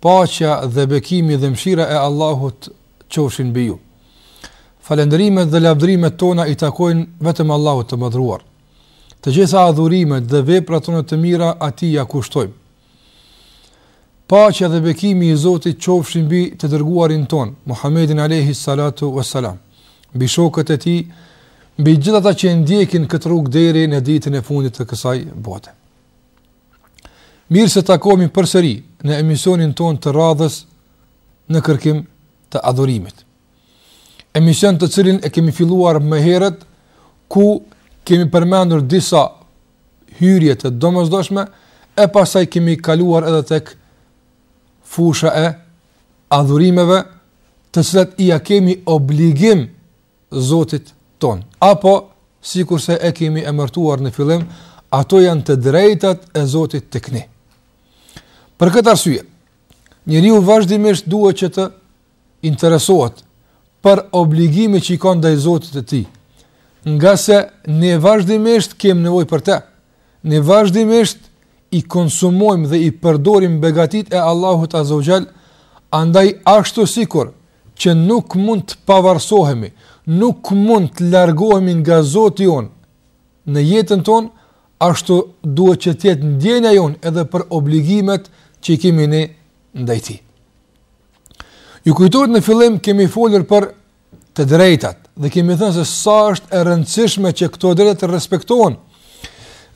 Paqja dhe bekimi dhe mëshira e Allahut qofshin mbi ju. Falënderimet dhe lavdërimet tona i takojnë vetëm Allahut të Madhëruar. Të gjitha adhurimet dhe veprat tona të mira Atij ja kushtojmë. Paqja dhe bekimi i Zotit qofshin mbi të dërguarin tonë, Muhammedin alayhi salatu wassalam, mbi shokët e tij, mbi gjithë ata që e ndjekin këtë rrugë deri në ditën e fundit të kësaj bote. Mirë se takohemi përsëri në emisionin tonë të radhës në kërkim të adhurimit. Emision të cilin e kemi filluar më herët ku kemi përmendur disa hyrje të domosdoshme e pastaj kemi kaluar edhe tek fusha e adhurimeve të cilat ia kemi obligim Zotit tonë. Apo, sikurse e kemi emërtuar në fillim, ato janë të drejtat e Zotit tek ne. Për këtë arsye, njeriu vazhdimisht duhet që të interesohet për obligimet që i ka ndaj Zotit të tij, ngase ne vazhdimisht kemi nevojë për te, ne vazhdimisht i konsumojmë dhe i përdorim begatitë e Allahut Azze ve Xhel, andaj ashtu sikur që nuk mund të pavarësohemi, nuk mund të largohemi nga Zoti jonë në jetën tonë, ashtu duhet që të jetë ndjenja jonë edhe për obligimet që i kemi ne ndaj tij. Ju kujtohet në fillim kemi folur për të drejtat dhe kemi thënë se sa është e rëndësishme që këto drejta të respektohen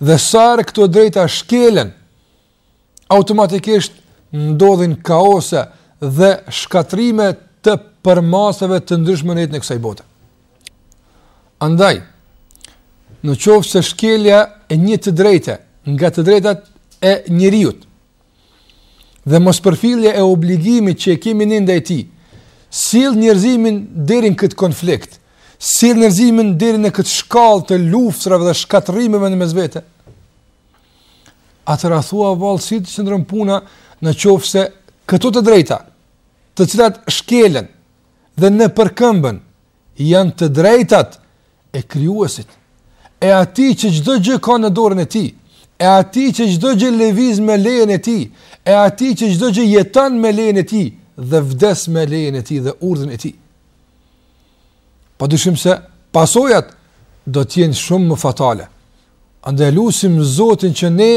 dhe sa herë këto drejta shkelen automatikisht ndodhin kaose dhe shkatërrime të përmasave të ndryshme në jetën e kësaj bote. Andaj, në qoftë se shkelja e një të drejte, nga të drejtat e njeriut, dhe mospërfillja e obligimit që e kemi ne ndaj tij, sjell njerëzimin deri në këtë konflikt, sjell njerëzimin deri në këtë shkallë të luftërave dhe shkatërrimeve në mes vete, Atëherë a thua vallë si qëndron puna në qoftë se këto të drejta, të cilat shkelen dhe nëpërkëmben janë të drejtat e krijuesit, e atij që çdo gjë ka në dorën e tij, e atij që çdo gjë lëviz me lejen e tij, e atij që çdo gjë jeton me lejen e tij dhe vdes me lejen e tij dhe urdhrin e tij. Pa dyshim se pasojat do të jenë shumë më fatale. Andaj lusim Zotin që ne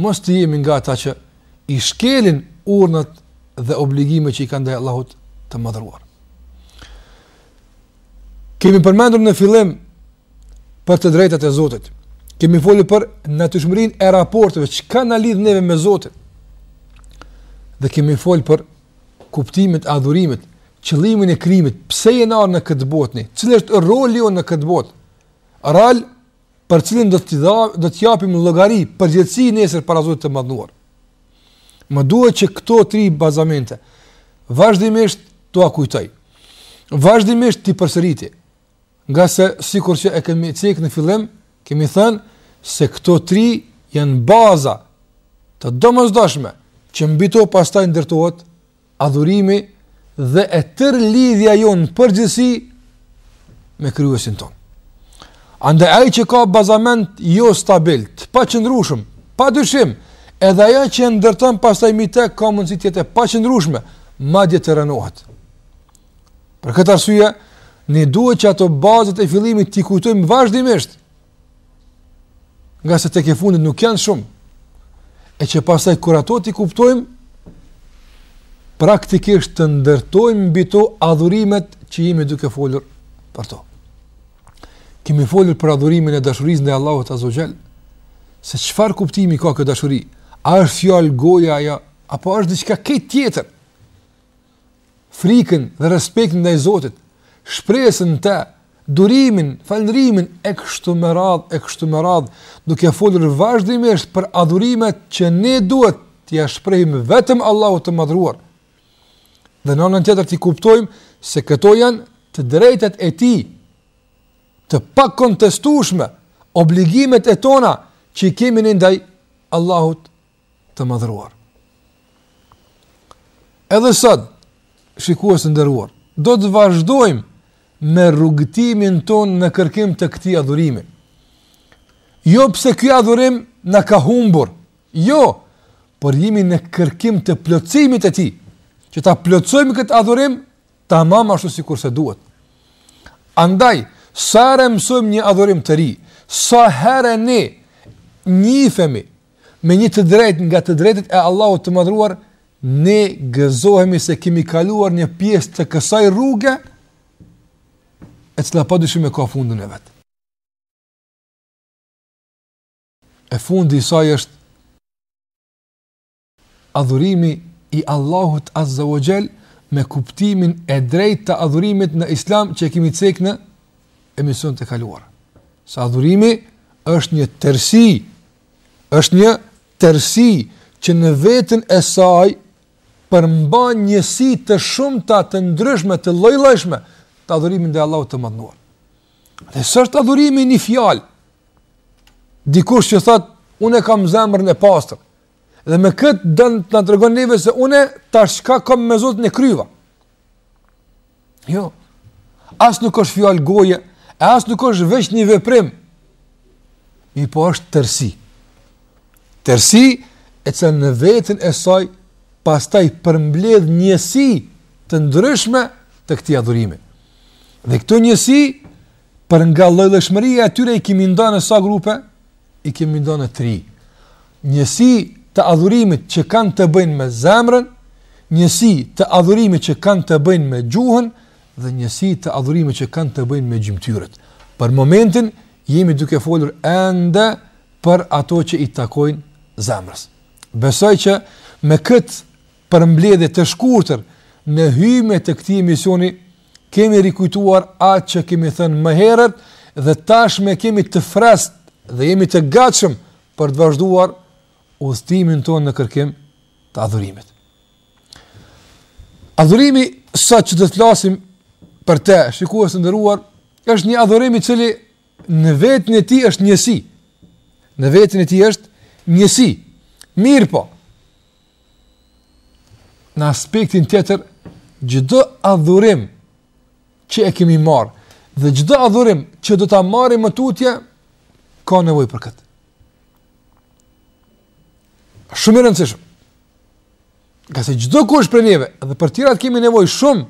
mos të jemi nga ata që i shkelin urdhrat dhe obligimet që i kanë ndaj Allahut të Madhëruar. Kemi përmendur në fillim për të drejtat e Zotit. Kemi folur për natyrshmërinë e raporteve që kanë, na lidhin neve me Zotin. Dhe kemi folur për kuptimet e adhurimit, qëllimin e krijimit, pse jemi në këtë botë ne? Cili është roli jonë në këtë botë? Rol për cilin do të dha, do të japim llogari, përgjegjësi nesër para Zotit të madhëruar. Më duhet që këto tri bazamente vazhdimisht t'ua kujtoj. Vazhdimisht t'i përsëriti. Ngase sikurqë e kemi cek në fillim, kemi thënë se këto tri janë baza të domosdoshme që mbi to pastaj ndërtohet adhurimi dhe e tërë lidhja jonë në përgjithësi me Krijuesin tonë. Andaj ai që ka bazament jo stabil, të paqëndrueshëm, pa dyshim, edhe ajo që e ndërton pastaj mbi te ka mundësi të jetë e paqëndrueshme, madje të rënohet. Për këtë arsye, ne duhet që ato bazat e fillimit t'i kujtojmë vazhdimisht, Ngase tek e fundit nuk janë shumë. E që pastaj kur ato t'i kuptojmë, praktikisht të ndërtojmë mbi to adhurimet që jemi duke folur për to. Kemi folur për adhurimin e dashurisë ndaj Allahut Azze ue Xhel, se çfarë kuptimi ka kjo dashuri? A është fjalë goja ajo apo është diçka krejt tjetër? frikën dhe respektin ndaj Zotit, shpresën në te, durimin, falënderimin e kështu me radhë e kështu me radhë, duke folur vazhdimisht për adhurimet që ne duhet t'ia shprehim vetëm Allahut të Madhëruar. Dhe në anën tjetër t'i kuptojmë se këto janë të drejtat e Tij, të pakontestueshme, obligimet e tona që i kemi ne ndaj Allahut të madhëruar. Edhe sot, shikues të nderuar, do të vazhdojmë me rrugëtimin tonë në kërkim të këtij adhurimi. Jo pse ky adhurim na ka humbur, jo, por jemi në kërkim të plotësimit të tij, që ta plotësojmë këtë adhurim tamam ashtu sikurse duhet. Andaj, sa herë mësojmë një adhurim të ri, sa herë ne njifemi Me një të drejtë nga të drejtët e Allahut të Madhëruar, ne gëzohemi se kemi kaluar një pjesë të kësaj rruge, e cila pa dyshim e ka fundin e vet. E fundi i saj është adhurimi i Allahut Azza wa Jall me kuptimin e drejtë të adhurimit në Islam që kemi cek në emisionet e kaluara. Se adhurimi është një tërësi është një tërësi që në veten e saj përmban njësi të shumta të ndryshme të lloj-llojshme të adhurimit ndaj Allahut të Madhëruar. Dhe s'është adhurimi një fjalë. Dikush që thotë unë kam zemrën e pastër dhe me këtë don të na tregon neve se unë tash çka kam me Zotin e kryva. Jo. As nuk është fjalë goje, e as nuk është veç një veprim. Mirëpo është tërsi. Tërsi e cila në veten e saj pastaj përmbledh njësi të ndryshme të këtij adhurimi. Dhe këto njësi, për nga llojshmëria e tyre i kemi nda në disa grupe, i kemi nda në tri, njësi të adhurimit që kanë të bëjnë me zemrën, njësi të adhurimit që kanë të bëjnë me gjuhën, dhe njësi të adhurimit që kanë të bëjnë me gjymëtyrët. Për momentin, jemi duke folur ende për ato që i takojnë zemrës. Besoj që me këtë përmbledhje të shkurtër në hyrje të këtij emisioni, kemi rikujtuar atë që kemi thënë më herët dhe tashmë e kemi të freskët dhe jemi të gatshëm për të vazhduar udhëtimin tonë në kërkim të adhurimit. Adhurimi sot që do t'flasim për të, shikues të nderuar, është një adhurim i cili në veten e tij është njësi. Në veten e tij është njësi. Mirëpo, Në aspektin tjetër, çdo adhurim që e kemi marrë dhe çdo adhurim që do ta marrim më tutje ka nevojë për këtë. Shumë i rëndësishëm. Ngase çdokush prej neve dhe për tjerat kemi nevojë shumë.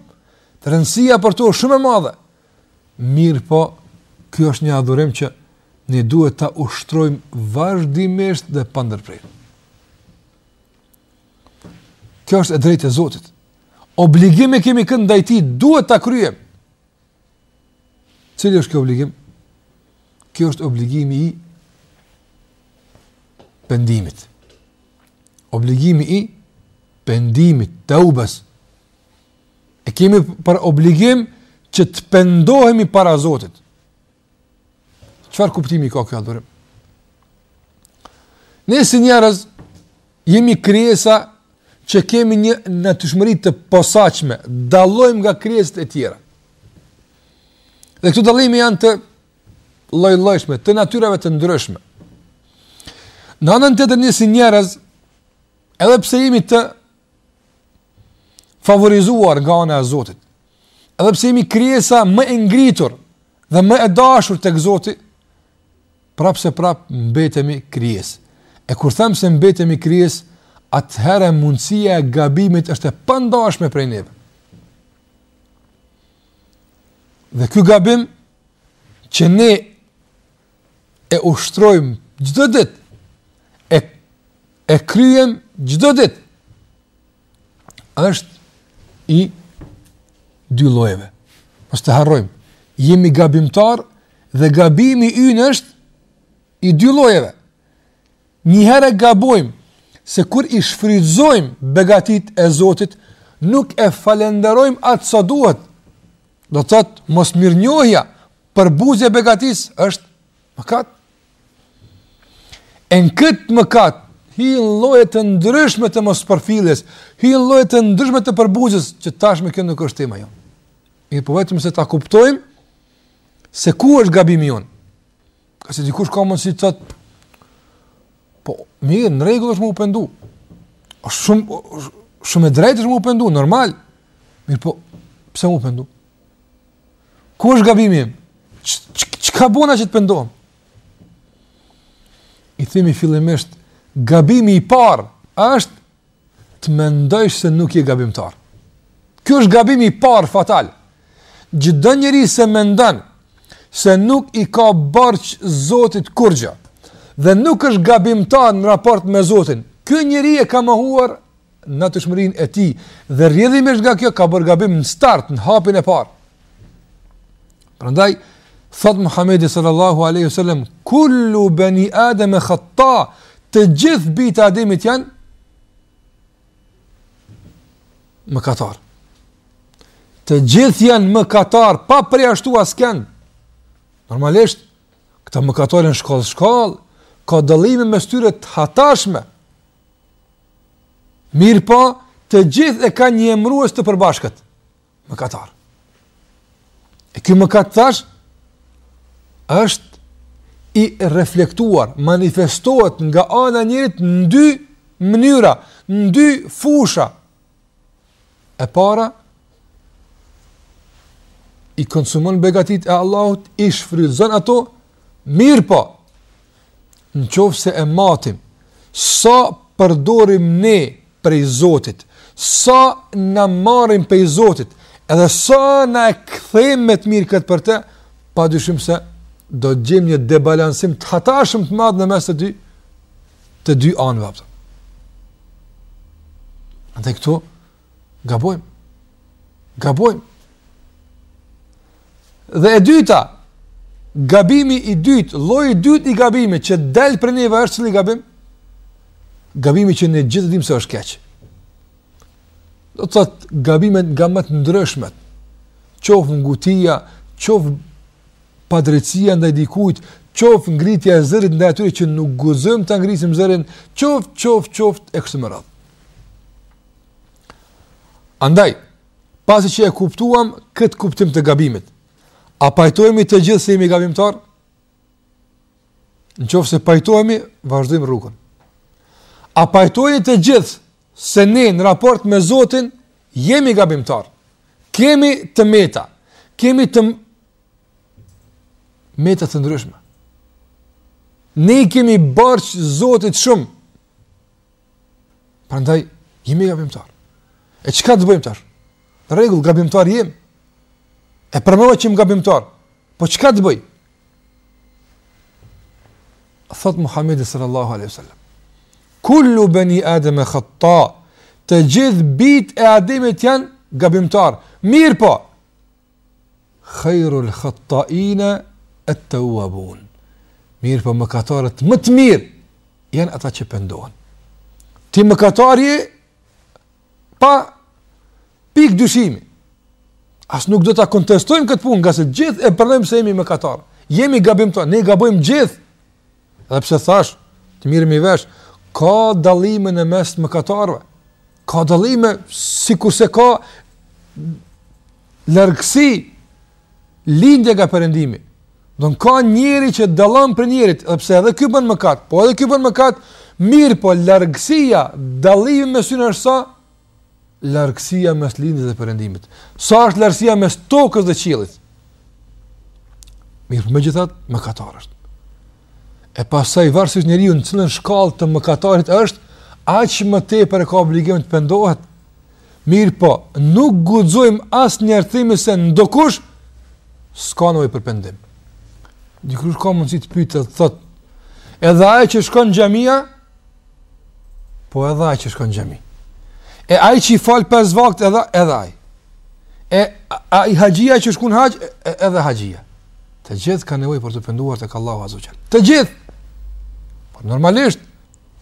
Rëndësia për to është shumë e madhe. Mirëpo, ky është një adhurim që ne duhet ta ushtrojmë vazhdimisht dhe pa ndërprerje. Kjo është e drejtë e Zotit. Obligim e kemi këtë ndaj tij, duhet ta kryejmë. Cili është kjo obligim? Kjo është obligimi i pendimit. Obligimi i pendimit, teubes, E kemi për obligim që të pendohemi para Zotit. Çfarë kuptimi ka ky adhurim? Ne si njerëz jemi krijesa që kemi një natyrshmëri të posaçme, dallojmë nga krijesat e tjera. Dhe këto dallime janë të llojllojshme, të natyrave të ndryshme. Në anën tjetër ne si njerëz, edhe pse jemi të favorizuar nga ana e Zotit. Edhe pse jemi krijesa më e ngritur dhe më e dashur tek Zoti, prapë se prapë mbetemi krijesë. E kur them se mbetemi krijesë, atëherë mundësia e gabimit është e pandashme prej neve. Dhe ky gabim që ne e ushtrojmë çdo ditë e e kryejmë çdo ditë është i dy llojeve. Mos të harrojmë, jemi gabimtarë dhe gabimi ynë është i dy llojeve. Një herë gabojmë se kur i shfrytëzojmë begatitë e Zotit, nuk e falenderojmë atë sa duhet Do të thotë mosmirënjohja, përbuzja e begatisë është mëkat. E në këtë mëkat hyjnë lloje të ndryshme të mospërfilljes, hyjnë lloje të ndryshme të përbuzjes që tashmë kjo nuk është tema jonë. Mirëpo vetëm sa ta kuptojmë se ku është gabimi jonë. Ka se dikush ka mundësi të thotë po mirë, në rregull është me u pendu. Është shumë shumë e drejtë është me u pendu, normal. Mirëpo, pse me u pendu? Ku është gabimi? Çka bona që të pendohem? I themi fillimisht gabimi i parë është Të mendojsh se nuk je gabimtar. Ky është gabimi i parë fatal. Çdo njeri që mendon se nuk i ka borxh Zotit kurrgjë dhe nuk është gabimtar në raport me Zotin. Ky njeri e ka mohuar natyrshmërinë e tij dhe rrjedhimisht nga kjo ka bërë gabim në start, në hapin e parë. Prandaj thotë Muhamedi sallallahu alaihi wasallam kullu bani adam khata të gjithë bijtë e Ademit janë mëkatarë. Të gjithë janë mëkatarë pa përjashtu askënd. Normalisht këta mëkatarë janë shkallë shkallë ka dallime mes tyre të hatashme. Mirëpo, të gjithë e kanë një emërues të përbashkët. Mëkatar. E ky mëkat thash, është i reflektuar, manifestohet nga ana e njerit në dy mënyra, në dy fusha. E para, i konsumon begatit e Allahut, i shfrytëzon ato, Mirëpo, në qoftë se e matim, sa përdorim ne prej Zotit, sa ne marrim prej Zotit, edhe sa ne e kthejmë me të mirë këtë për te, pa dyshim se do të gjejmë një debalansim të hatashëm të madh në mes të dy, të dy anëve. Dhe këtu, Gabojmë. Gabojmë. Dhe e dyta, gabimi i dytë, lloji i dytë i gabimit që del prej neve është cili gabim, gabimi që ne gjithë dimë se është keq. Do të thotë gabimet nga më të ndryshmet, qoftë ngutia, qoftë padrejtësia ndaj dikujt, qoftë ngritja e zërit ndaj atyre që nuk guxojmë ta ngrisim zërin, qoftë, qoftë, qoftë, e kështu me radhë. Andaj, pasi që e kuptuam këtë kuptim të gabimit, a pajtohemi të gjithë se jemi gabimtarë? Në qoftë se pajtohemi, vazhdojmë rrugën. A pajtohemi të gjithë se ne në raport me Zotin jemi gabimtarë? Kemi të meta, kemi të meta të ndryshme. Ne i kemi borxh Zotit shumë, Prandaj jemi gabimtarë. E çka të bëjmë tash? Në rregull, gabimtarë jemi. E pranova që jam gabimtar. Po çka të bëj? Thotë Muhamedi sallallahu alaihi wasallam. Kullu bani Adam khata. Të gjithë bijtë e Ademit janë gabimtarë. Mirëpo. Khairul khattaina at tawwabun. Mirëpo mëkatarët më të mirë janë ata që pendohen. Ti mëkatar je pa pikë dyshimi. As nuk do ta kontestojmë këtë punë, ngase gjithë e pranojmë se jemi mëkatarë. Jemi gabimtarë, ne gabojmë gjithë. Edhe pse thash, të merremi vesh, ka dallime në mes të mëkatarëve. Ka dallime sikurse ka largësi lindja nga perëndimi. Domethënë ka njeri që dallon prej njerit, edhe pse edhe ky bën mëkat, po edhe ky bën mëkat, mirëpo largësia, dallimi mes tyre është sa largësia mes lindjes dhe perëndimit. Sa është largësia mes tokës dhe qiellit? Mirëpo, megjithatë, mëkatar është. E pastaj varësisht njeriu në cilën shkallë të mëkatarit është, aq më tepër ka obligim të pendohet. Mirëpo, nuk guxojmë asnjëri t'themi se ndokush s'ka nevojë për pendim. Dikush ka mundësi të pyetë të thotë, edhe ai që shkon në xhamia, Po edhe ai që shkon xhami. E ai që i fal pesë vakt edhe edhe ai. E ai haxhia që shkon haxh, edhe haxhia. Të gjithë kanë nevojë për t'u penduar tek Allahu azze ue xhel. Të gjithë. Por normalisht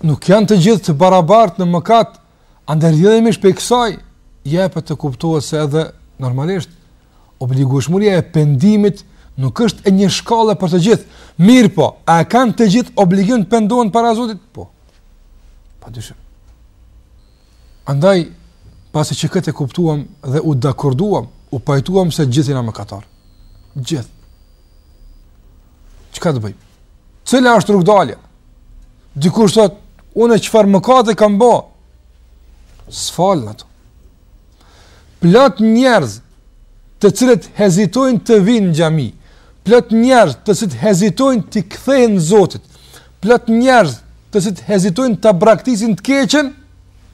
nuk janë të gjithë të barabartë në mëkat Andaj rrjedhimisht prej kësaj, jepet të kuptohet se edhe normalisht, obligueshmëria e pendimit nuk është e një shkalle për të gjithë, mirëpo, a e kanë të gjithë obligim të pendohen para Zotit? Po, pa dyshim. Andaj, pasi që këtë e kuptuam dhe u dakorduam, u pajtuam se gjithë jena mëkatarë. Gjithë. Çka të bëj? Cila është rrugëdalja? Dikush thot, unë çfarë mëkate kam bë? S'falen ato. Plot njerëz të cilët hezitojnë të vijnë në xhami, plot njerëz të cilët hezitojnë t'i kthehen Zotit, plot njerëz të cilët hezitojnë ta braktisin të keqen,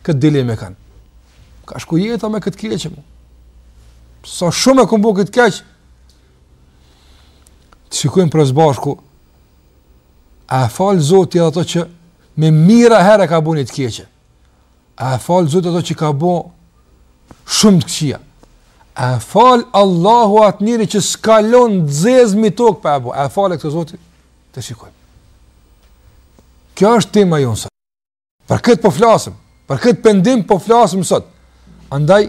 këtë dilemë e kanë. Ka shku jeta me këtë të keqe. Sa shumë e kum bo këtë keqe, Të shikojmë pra së bashku, a e fal Zoti edhe atë që me mijëra herë e ka bo një të keqe, a e fal Zoti atë që ka bo shumë të këqia, a e fal Allahu atë njeri që s'ka lon të zezë mi tokë pa e bo, a e fal edhe këtë Zoti, të shikojmë. Kjo është tema jonë Për këtë po flasim, për këtë pendim po flasim sot. Andaj,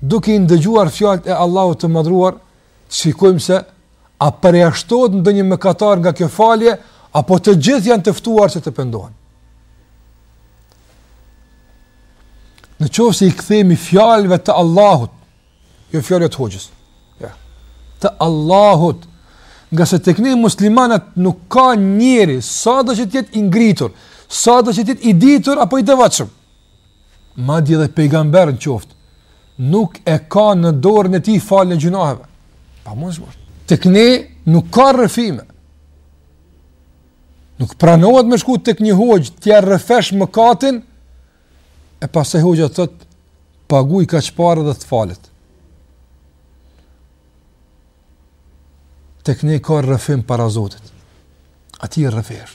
duke i ndëgjuar fjalët e Allahut të madhëruar, të shikojmë se a përjashtohet ndonjë mëkatar nga kjo falje, apo të gjithë janë të ftuar që të pendohen. Në qoftë se i kthehemi fjalëve të Allahut, Jo fjalët e hoxhës. Ja. Të Allahut. Ngase tek ne muslimanët nuk ka njeri sado që të jetë i ngritur, sado që të jetë i ditur apo i devotshëm. Madje edhe pejgamber në qoftë nuk e ka në dorën e tij faljen e gjynaheve. Pa mos mos. Tek ne nuk ka rrëfime. Nuk pranohet me shku tek një hoxhë t'ia rrëfesh mëkatin, E pastaj hoxha të thotë, paguj kaq pare dhe të falet. Tek ne ka rrëfim para Zotit. Atij rrëfehesh.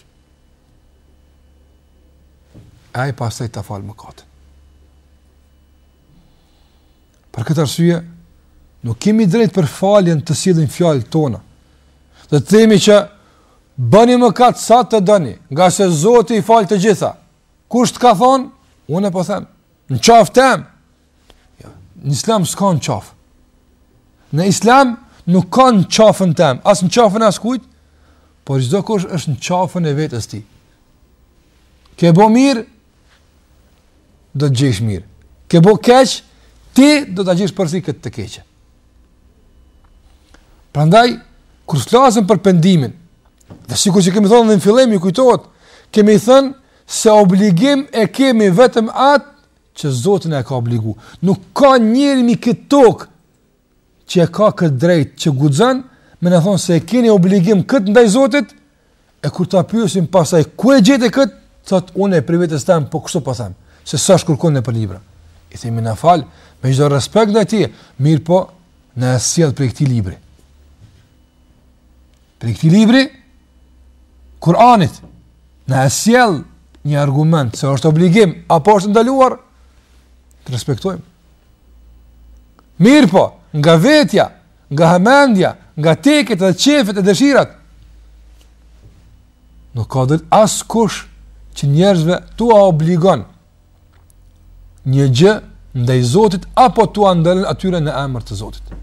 Ai pastaj ta falë mëkatin. Për këtë arsye, nuk kemi drejt për faljen të sjellim fjalë tona. Dhe të themi që bëni mëkate sa të doni, ngase Zoti i falë të gjitha. Kush të ka thonë? Unë e po them, në qafë tem. Jo, në islam s'ka në qafë. Në islam nuk ka në qafën tem, as në qafën e askujt, por çdokush është në qafën e vetes tij. Ke bo mirë, do të gjejsh mirë. Ke bo keq, ti do ta gjejsh përsëri këtë të keqe. Prandaj kur flasim për pendimin, dhe sikur që kemi thënë dhe në fillim, ju kujtohet, kemi thënë se obligim e kemi vetëm atë që Zoti na e ka obligu. Nuk ka njeri mbi këtë tokë që e ka këtë drejt që guxon me na thonë se e keni obligim këtë ndaj Zotit, E kur ta pyesim pastaj ku e gjete kët, thot unë prej vetes tem po kështu po them, se s'është kurkun nëpër libra. I themi na fal, me çdo respekt ndaj ti, mirëpo na e sjell prej këtij libri. Prej këtij libri Kur'anit na e sjell një argument se është obligim apo është ndaluar, të respektojmë. Mirëpo, nga vetja, nga hamendja, nga teket dhe qejfet e dëshirat. Nuk ka drejt askush që njerëzve t'ua obligon një gjë ndaj Zotit apo t'ua ndalon atyre në emër të Zotit.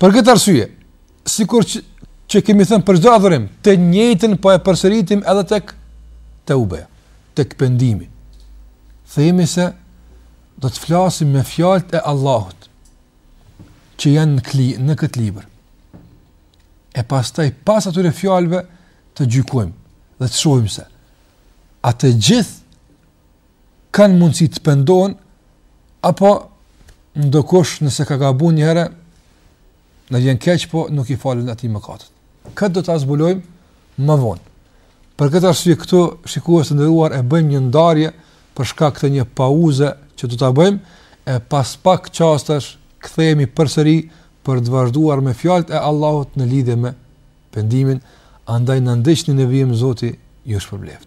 Për këtë arsye, sikur që, që kemi thënë për çdo adhurim, të njëtën po e përsëritim edhe tek teubeja, tek pendimi. Themi se do të flasim me fjalët e Allahut, që janë në këtë libër. E pastaj pas atyre fjalëve të gjykojmë dhe të shohim se a të gjithë kanë mundësi të pendohen apo ndokush nëse ka gabu një herë na vjen keq po nuk i falen atij mëkatet. Këtë do ta zbulojmë më vonë. Për këtë arsye këtu shikues të nderuar e bëjmë një ndarje për shkak të një pauze që do ta bëjmë e pas pak çastesh kthehemi përsëri për të vazhduar me fjalët e Allahut në lidhje me pendimin, andaj na ndiqni në vijim Zoti ju shpërbleftë.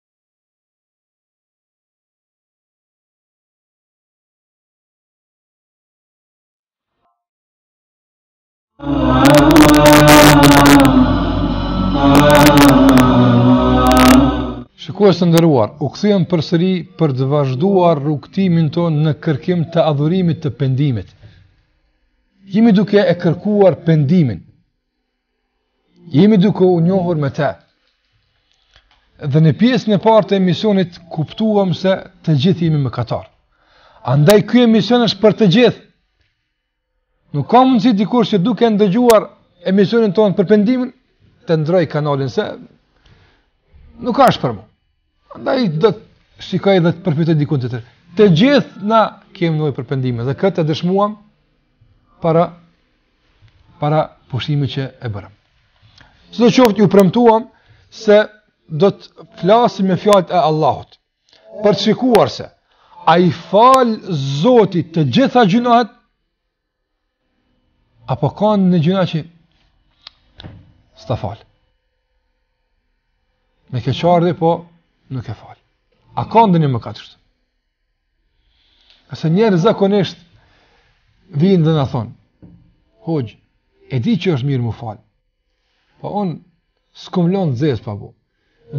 Shikues të nderuar, u kthyem përsëri për të vazhduar rrugëtimin tonë në kërkim të adhurimit të pendimit. Jemi duke e kërkuar pendimin. Jemi duke u njohur me te. Dhe në pjesën e partë të emisionit kuptuam se të gjithë jemi mëkatarë. Andaj ky emision është për të gjithë. Nuk ka mundësi dikush që duke ndëgjuar emisionin tonë për pendimin të ndroj kanalin se nuk është për mu. Andaj do të shikoj dhe të përfitoj dikun tjetër. Të gjithë na kemi nevojë për pendimin dhe këtë e dëshmuam para para pushimit që e bëm. Sido qoftë ju premtuam se do të flasim me fjalët e Allahut. Për të shikuar se a i fal Zoti të gjitha gjynahet, Apo ka naj gjynah që s'ta fal. Me ke ardh, po nuk e fal. A ka ndonjë mëkat kështu? Pse njerëz zakonisht vijnë dhe na thonë, hoxhë, e di që është mirë m'u fal, po unë s'kom lonë të zezë pa bo,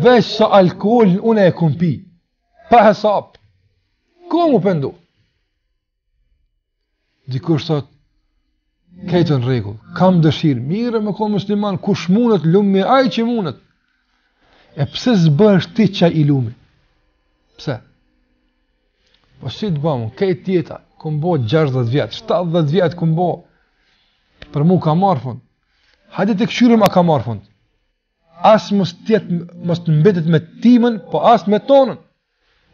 veç sa alkoholin unë e kom pi, pa hesap, ku m'u pendu? Dikush thot, krejt në rregull, kam dëshirë, mirë me konë musliman, kush mundet, lumi ai që mundet. E pse s'bëhesh ti ai i lumi? Pse? Po si të bëhem unë, krejt jeta, kom bo 60 vjet, 70 vjet kom bo, për mu ka marrë fund. Hajde të këqyrim a ka marrë fund. As mos tjet mos të mbetet me timën, po as me tonën.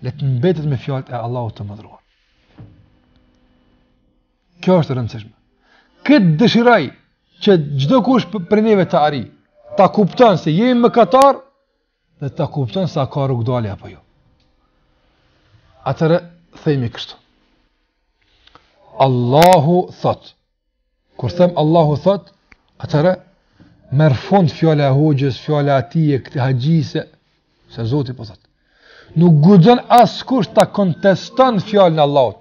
Le të mbetet me fjalët e Allahut të madhëruar. Kjo është e rëndësishme. Këtë dëshiroj që çdokush prej neve të arrijë, ta kupton se jemi mëkatarë, dhe ta kupton se a ka rrugëdalje apo jo. Atëherë, themi kështu. Allahu thotë, Kur them Allahu thot, atëherë merr fund fjala e hoxhës, fjala e atij e këtij haxhisë, se Zoti po thot. Nuk guxon askush ta konteston fjalën e Allahut.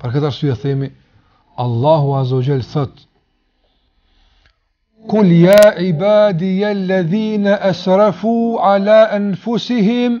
Për këtë arsye themi Allahu azze ue xhel thot: Kul ja ibadije lledhine asrafu ala anfusihim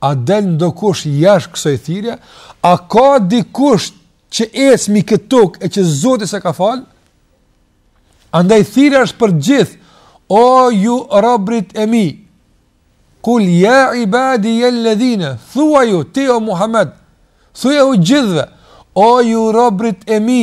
A del ndokush jashtë kësaj thirrjeje? A ka dikush që ecë mbi këtë tokë e që Zoti s'e ka falë? Andaj thirrja është për gjithë, o ju robrit e mi, kul ja ibadije ledhine, thuaju ti o Muhammed, thuaju gjithve, o ju robrit e mi,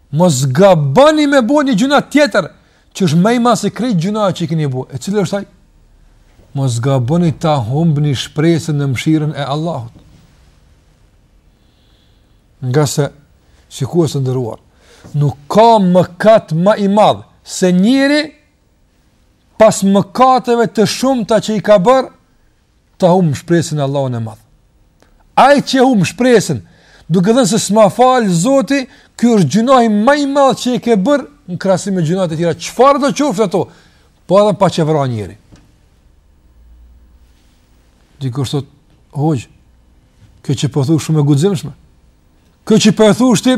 Mos gaboni me bo një gjynah tjetër, që është ma i madh se krejt gjynahet që i këni bo. E cili është ai? Mos gaboni ta humbni shpresën në mshirën e Allahut. Ngase, shikues të nderuar, nuk ka mëkat ma i madh, se njeri pas mëkateve të shumta që i ka bërë, ta humbë shpresën n'Allahun e madh. Ai që humb shpresën, duke thënë se s'ma fal Zoti, ky është gjynahi ma i madh që e ke bër në krahasim me gjynahet e tjera. Çfarëdo qoftë ato? Po edhe paç vra njeri. Dikush thot hoxhë, Kjo që po thua shumë e guximshme. Kjo që po thua ti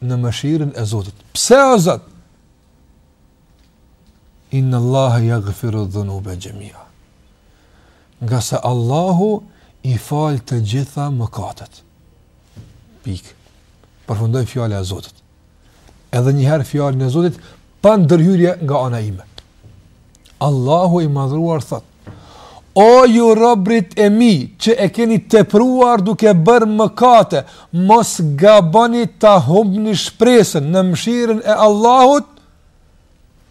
në mëshirën e Zotit. Pse o Zot? Inna Allah yaghfiru dhunuba jami'a. Ngase Allahu i fal të gjitha mëkatet. Pikë. Përfundoi fjala e Zotit. Edhe një herë fjalën e Zotit pa ndërhyrje nga ana ime. Allahu i madhruar thot: O ju robrit e mi që e keni tepruar duke bërë mëkate, mos gaboni ta humbni shpresën në mëshirën e Allahut,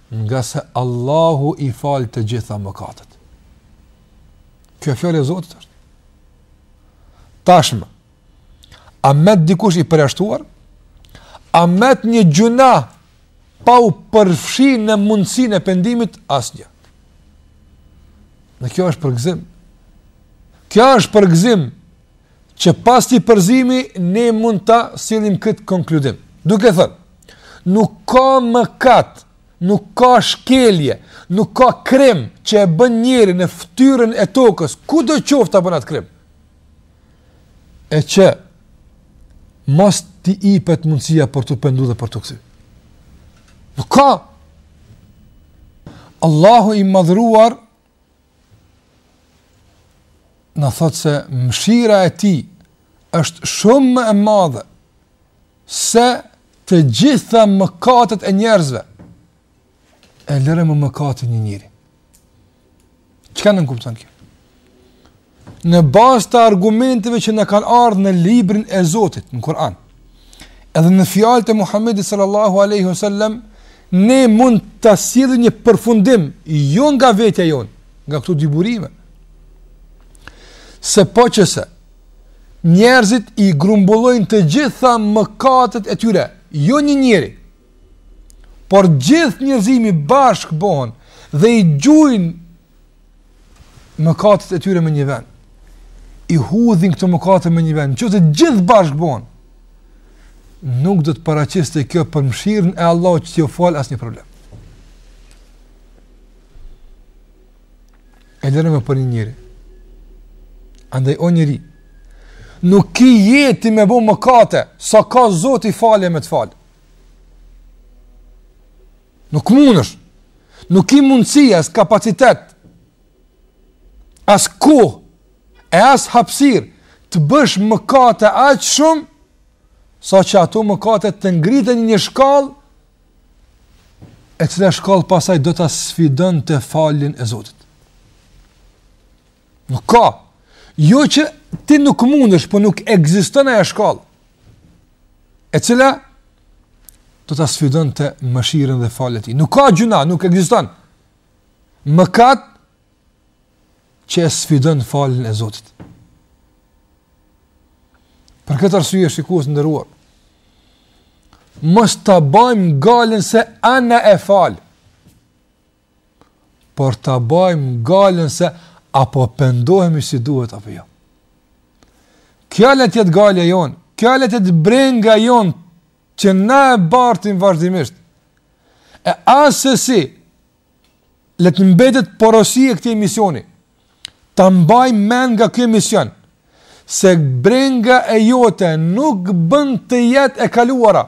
ngase Allahu i fal të gjitha mëkatet. Kjo fjalë e Zotit është. Tashmë, A met dikush i përjashtuar? A met një gjynah pa u përfshi në mundësin e pendimit? Asnjë. Në kjo është përgzim. Kjo është përgzim që pas këtij përgzimi ne mund ta sjellim këtë konkludim. Duke thënë, nuk ka mëkat, nuk ka shkelje, nuk ka krim që e bën njeri në ftyrën e tokës, kudo qoftë ta bën atë krim? e që mos t'i ipet mundësia për t'u pendu dhe për t'u kthy. Nuk ka. Allahu i madhruar na thotë se mshira e tij është shumë më e madhe se të gjitha mëkatet e njerëzve e lëre më mëkatet një njëri. Çka nënkupton kjo? Në bazë të argumenteve që na kanë ardhë në librin e Zotit, në Kuran, edhe në fjalët e Muhammedit sallallahu aleyhi wa sallam, ne mund ta sjellim një përfundim, jo nga vetja jonë, nga këto dy burime, se po qe se, njerëzit i grumbullojnë të gjitha mëkatet e tyre, jo një njeri, Por gjithë njerëzimi bashkë bëhen dhe i gjujnë mëkatet e tyre me një vend. I hudhin këto mëkate me një vend, që të gjithë bashkë bëhen. Nuk do të paraqesë të kjo për mshirën e Allahut që t'ia falë asnjë problem. E lëre më për një njëri. Andaj o njëri, nuk ki jetë ti me bo mëkate, sa ka zoti falje me të fal. Nuk mundesh. Nuk ki mundësi as kapacitet, as kohë, e as hapsirë, të bësh mëkate aq shumë, saqë ato mëkate të ngriten në një shkallë, e cila shkallë pastaj do ta sfidonte faljen e Zotit. Nuk ka. Jo që ti nuk mundesh, po nuk ekziston ajo shkallë, e cila do ta sfidonte mëshirën dhe faljen e tij. Nuk ka gjynah, nuk ekziston mëkat që e sfidon faljen e Zotit. Për këtë arsye shikues të nderuar, mos ta bajmë gajlen se a na e fal. por ta bajmë gajlen se a po pendohemi si duhet apo jo. Kjo le të jetë gajlja jonë, kjo le të jetë brenga jonë që na e bartim vazhdimisht. E asisoj le të mbetet porosi e këtij emisioni. Ta mbajmë mend nga ky emision se brenga e jote nuk bën të jetë e kaluara.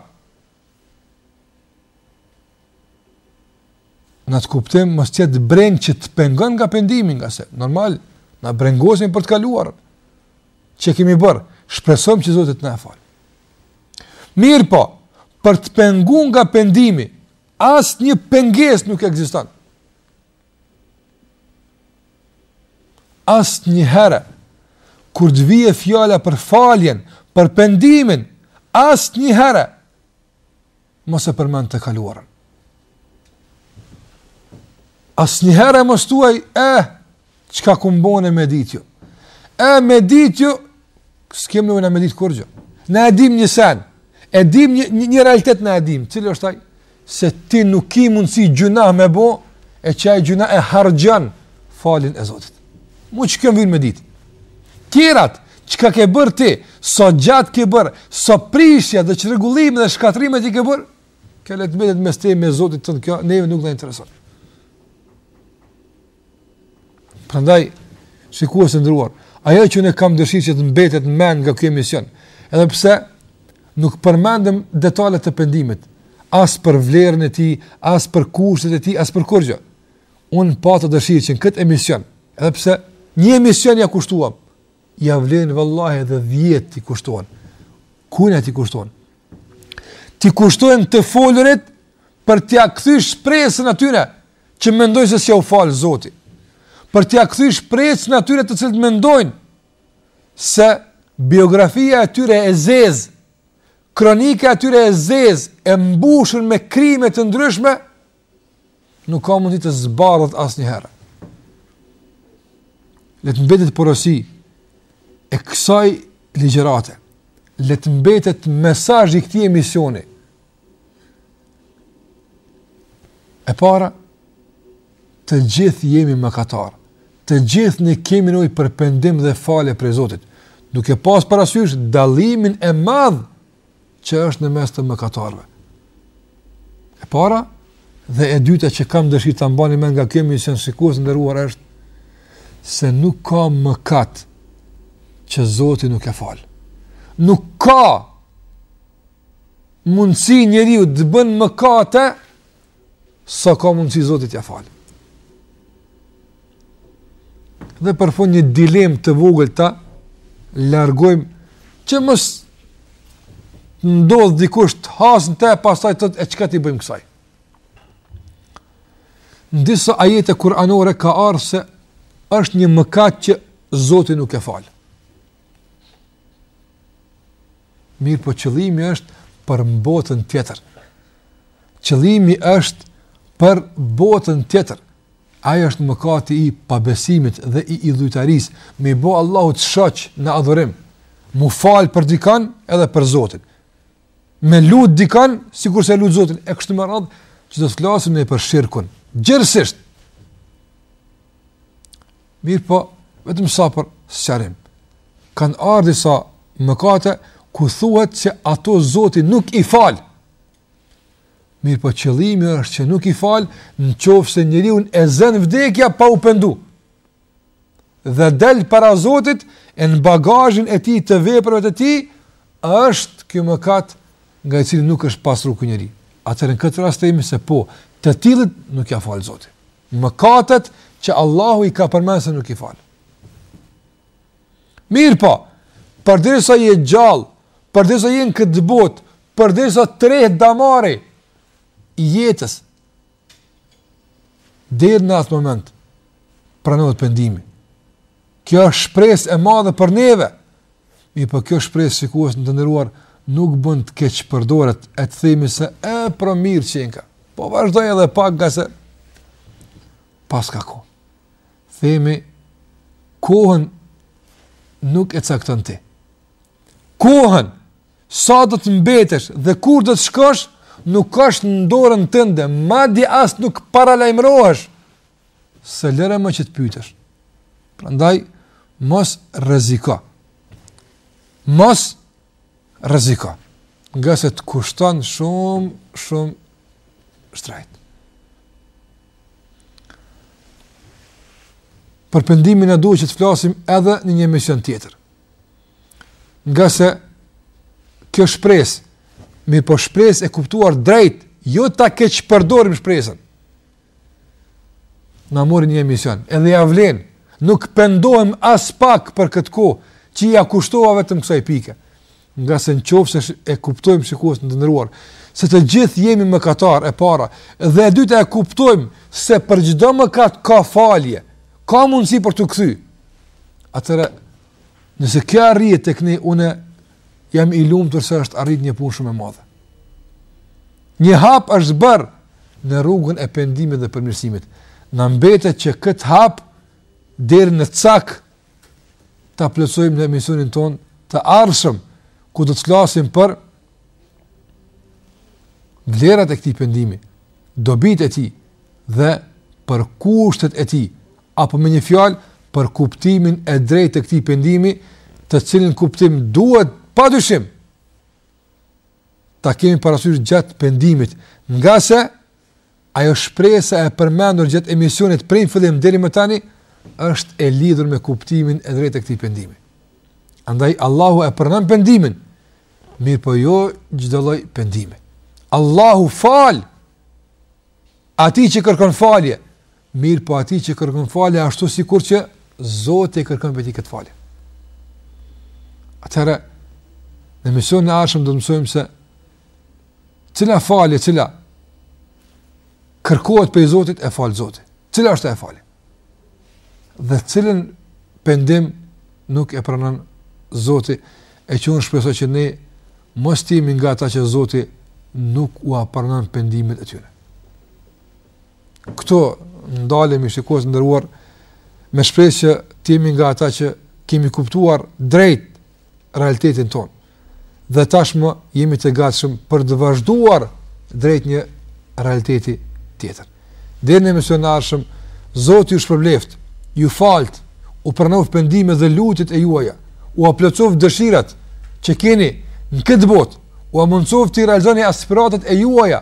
Në atë kuptim, mos të jetë brengë që të pengon nga pendimi, ngase, normal, na brengosemi për të kaluarën, që kemi bërë, shpresojmë që Zoti të na e falë. Mirëpo, për të pengu nga pendimi, asnjë pengesë nuk ekziston. Asnjëherë kur të vijë fjala për faljen, për pendimin, asnjëherë mos e përmend të kaluarën. Asnjëherë mos thuaj, "Eh, çka kum bo me dit ju?" E me dit ju S'kem nevojë na me ditë kurrë. Na e dim një sen. E dim një, një, një realitet na e dim. Cili është ai? Se ti nuk ke mundësi gjyna me bë, e që ajo gjyna e harxhon faljen e Zotit. Mu çka më vyn me ditë. Tjerat, çka ke bërë ti, sa gjatë ke bërë, sa prishje dhe çrregullime dhe shkatrrime ti ke bërë, le të mbetet mes teje e Zotit tënd kjo, neve nuk në intereson. Prandaj, shikues të nderuar, ajo që unë kam dëshirë që të mbetet në mend nga ky emision, edhe pse nuk përmendëm detajet e pendimit, as për vlerën e tij, as për kushtet e tij, as për kurgjë. Unë pata dëshirë që në këtë emision, edhe pse një emision ja kushtuam, ja vlen vallahi edhe 10 t'i kushtojmë. Kujna t'i kushtojmë? T'i kushtojmë të folurit për t'ia kthy shpresën atyre që mendojnë se s'jau fal Zoti, për t'ja kthy shpresën atyre të cilët mendojnë se biografia e tyre e zezë, kronika e tyre e zezë, e mbushur me krime të ndryshme, nuk ka mundësi të zbardhet asnjëherë. Le të mbetet porosi e kësaj ligjërate, le të mbetet mesazh i këtij emisioni, E para, të gjithë jemi mëkatarë, të gjithë ne kemi nevojë për pendim dhe falje prej Zotit, duke pas parasysh dallimin e madh që është në mes të mëkatarëve. E para, dhe e dyta që kam dëshirë ta mbani mend nga ky emision shikues të nderuar është, se nuk ka mëkat që Zoti nuk e fal. Nuk ka mundësi njeriu të bën mëkate sa ka mundësi Zoti t'ia fal. Dhe për fund një dilemë të vogël ta largojmë që mos të ndodh dikush të hasë në te, pastaj thotë e çka t'i bëjmë kësaj. Në disa ajete kuranore ka ardh se është një mëkat që Zoti nuk e fal. Mirpo qëllimi është për botën tjetër. Qëllimi është për botën tjetër. Ai është mëkati i pabesimit dhe i idhujtarisë, me i bo Allahut shoq në adhurim. Mu fal për dikan edhe për Zotin. Me lut dikan sikurse lut Zotin e kështu me radhë, që do të flasim ne për shirkun. Gjerësisht Mirëpo, vetëm sa për sqarim. Kanë ardh disa mëkate, ku thuhet që ato Zoti nuk i fal. Mirëpo qëllimi është që nuk i fal, në qoftë se njeriun e zen vdekja pa u pendu. Dhe del para Zotit, e në bagazhin e tij të veprave të tij, është kjo mëkat nga i cili nuk është pastru ky njeri. Atëherë në këtë rast themi se po, të tillit nuk ia fal Zoti. Mëkatet që Allahu i ka përmend se nuk i fal. Mirëpo, përderisa je gjallë, përderisa je në këtë botë, përderisa të rreh damari i jetës, deri në atë moment, pranohet pendimi. Kjo është shpresë e madhe për neve. Mirëpo kjo shpresë shikues të nderuar, nuk bën të keqpërdoret, e të themi se epo mirë qenka. Po vazhdoj edhe pak ngase paska kohë. Themi, kohën nuk e cakton ti. Kohën, sa do të mbetesh dhe kur do të shkosh, nuk është në dorën tënde, madje as nuk paralajmërohesh se lëre më që të pyetesh. Prandaj, mos rreziko. Mos rreziko. Ngase të kushton shumë, shumë shtrejt. Për pendimin na duhet që të flasim edhe në një emision tjetër. Ngase kjo shpresë, mirëpo shpresë e kuptuar drejt, jo ta keqpërdorim shpresën. Na mori një emision, edhe ia vlen, nuk pendohem aspak për këtë kohë, që ia kushtova vetëm kësaj pike, ngase në qoftë se e kuptojmë shikues të nderuar, se të gjithë jemi mëkatarë e para, dhe e dyta e kuptojmë se për çdo mëkat ka falje, ka mundësi për t'u kthy, atëherë, nëse kjo arrihet tek ne, unë jam i lumtur se është arrit një punë shumë e madhe. Një hap është bërë në rrugën e pendimit dhe përmirësimit. Na mbetet që këtë hap deri në cak ta plotësojmë në emisionin tonë të ardhshëm ku do të flasim për vlerat e këtij pendimi, dobitë e tij dhe për kushtet e tij, apo me një fjalë për kuptimin e drejtë të këtij pendimi, të cilin kuptim duhet padyshim ta kemi parasysh gjatë pendimit, ngase ajo shpresa e përmendur gjatë emisionit prej në fillim deri më tani është e lidhur me kuptimin e drejtë të këtij pendimi. Andaj Allahu e pranon pendimin, mirëpo jo çdo lloj pendimi. Allahu fal Atij që kërkon falje, mirëpo atij që kërkon falje ashtu sikur që Zoti e kërkon prej tij këtë falje. Atëherë, në emisionin e ardhshëm do të mësojmë se cila falje, cila kërkohet prej Zotit e fal Zoti. Cila është ajo falje? dhe cilin pendim nuk e pranon Zoti e që unë shpresoj që ne mos të jemi nga ata që Zoti nuk ua pranon pendimet e tyre. Këtu ndalemi shikues të nderuar me shpresë që të jemi nga ata që kemi kuptuar drejt realitetin tonë. Dhe tashmë jemi të gatshëm për të vazhduar drejt një realiteti tjetër. Deri në emisionin e ardhshëm, Zoti ju shpërbleftë, ju faltë, ju pranoftë pendimet dhe lutjet e juaja, ua plotësoftë dëshirat që keni në këtë botë, ua mundësoftë t'i realizoni aspiratat e juaja,